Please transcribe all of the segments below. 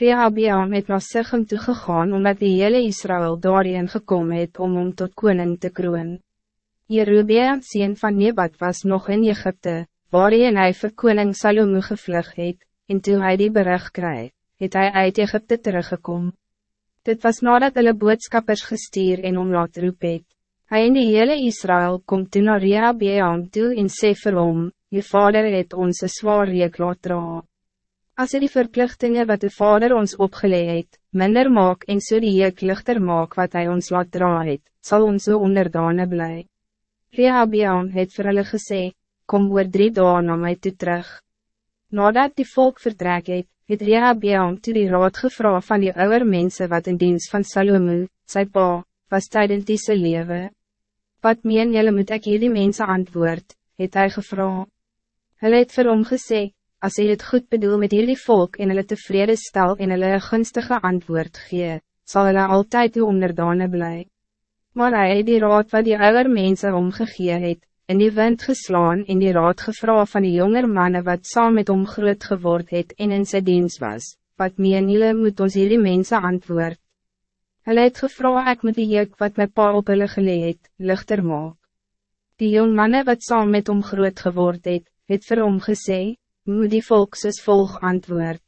Rehabiam het na Sichem toegegaan omdat die hele Israël daarin gekomen het om om tot koning te kroon. Jerubiam sien van Nebat was nog in Egypte, waarin hij vir koning Salomo gevlug het, en toe hy die bericht kry, het hy uit Egypte teruggekom. Dit was nadat hulle boodskappers gestuur en om laat roep het. Hy en die hele Israël kom toe na Rehabiam toe en sê vir hom, Je vader het ons een zwaar reek laat dra. As hy die verplichtingen wat de vader ons opgeleid het, minder maak en so die jeek lichter maak wat hij ons laat dra het, sal ons so onderdane bly. Rehabiam het vir hulle gesê, kom oor drie dagen na my toe terug. Nadat die volk vertrek het, het Rehabiam toe die raad gevra van die oude mensen wat in dienst van Salomo, sy pa, was tydens die lewe. Wat meen jylle moet ek hierdie mense antwoord, het hy gevra. Hulle het vir hom gesê, as hy het goed bedoel met hierdie volk en hulle tevrede stel en hulle een gunstige antwoord gee, zal hulle altijd uw onderdane bly. Maar hij het die raad wat die ouder mense omgegee het, in die wind geslaan en die raad gevra van die jonger mannen wat saam met hom groot geword het en in sy dienst was, wat meen julle moet ons hierdie mense antwoord. Hulle het gevra ek moet die juk wat my pa op hulle geleed, lichter maak. Die jong mannen wat saam met hom groot geword het, het vir hom gesê, moet die volk soos volg antwoord.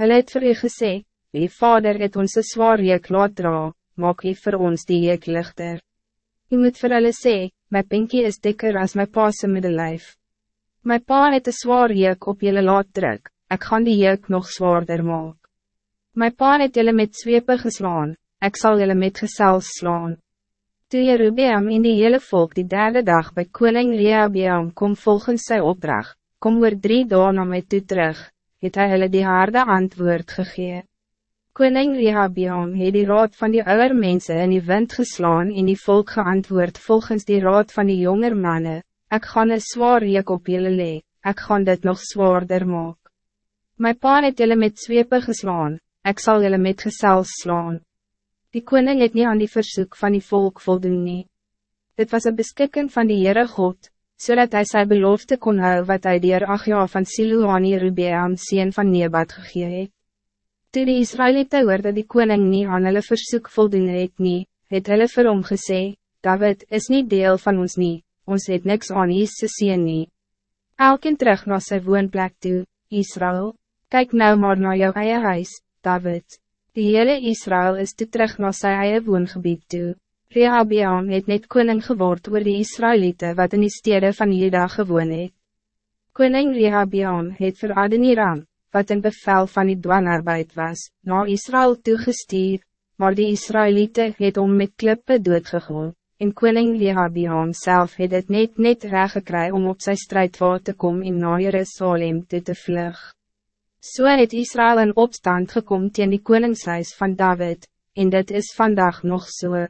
Hulle het vir u gesê, die vader het ons een zwaar jeek laat dra, maak hy vir ons die jeek lichter. U moet vir hulle sê, my pinkie is dikker als my paase middellijf. My pa het een zwaar jeek op jullie laat druk, ik gaan die jeek nog zwaarder maak. My pa het jullie met zwepen geslaan, ik zal jullie met gesels slaan. Toe Jerubiam in die hele volk die derde dag bij koning Rehabiam kom volgens sy opdracht, kom oor drie dagen na my toe terug, het hy hulle die harde antwoord gegee. Koning Rehabiam het die raad van die ouder mensen in die wind geslaan en die volk geantwoord volgens die raad van die jonger mannen, ik gaan een zwaar reek op jullie lee, ik gaan dit nog zwaarder maak. My pa het jullie met zwepen geslaan, ik zal jullie met gesels slaan. Die koning het niet aan die verzoek van die volk voldoen nie. Dit was een beskikking van die Heere God, zodat hij zijn belofte kon hou wat hij dier Achja van Siluani Rubeam sien van Nebat gegee het. Toe die Israëlieten hoor dat die koning niet aan hulle verzoek voldoen het nie, het hulle vir hom gesê, David is niet deel van ons nie, ons het niks aan te sien nie. Elkeen terug na sy woonplek toe, Israël, kijk nou maar naar jou eie huis, David. Die hele Israël is toe terug na sy eie woongebied toe. Rehabiam het net koning geword oor die Israëlieten wat in die stede van Juda gewoon het. Koning Rehabiam het vir Adeniram, wat in bevel van die dwanarbeid was, na Israël toegestuur, maar die Israëlieten het om met klippe doodgegooi, en koning Rehabiam self het het net net reg gekry om op sy strijdvaart te komen in na Jerusalem toe te vlug. So het Israël in opstand gekomen tegen die koningshuis van David, en dit is vandaag nog zo. So.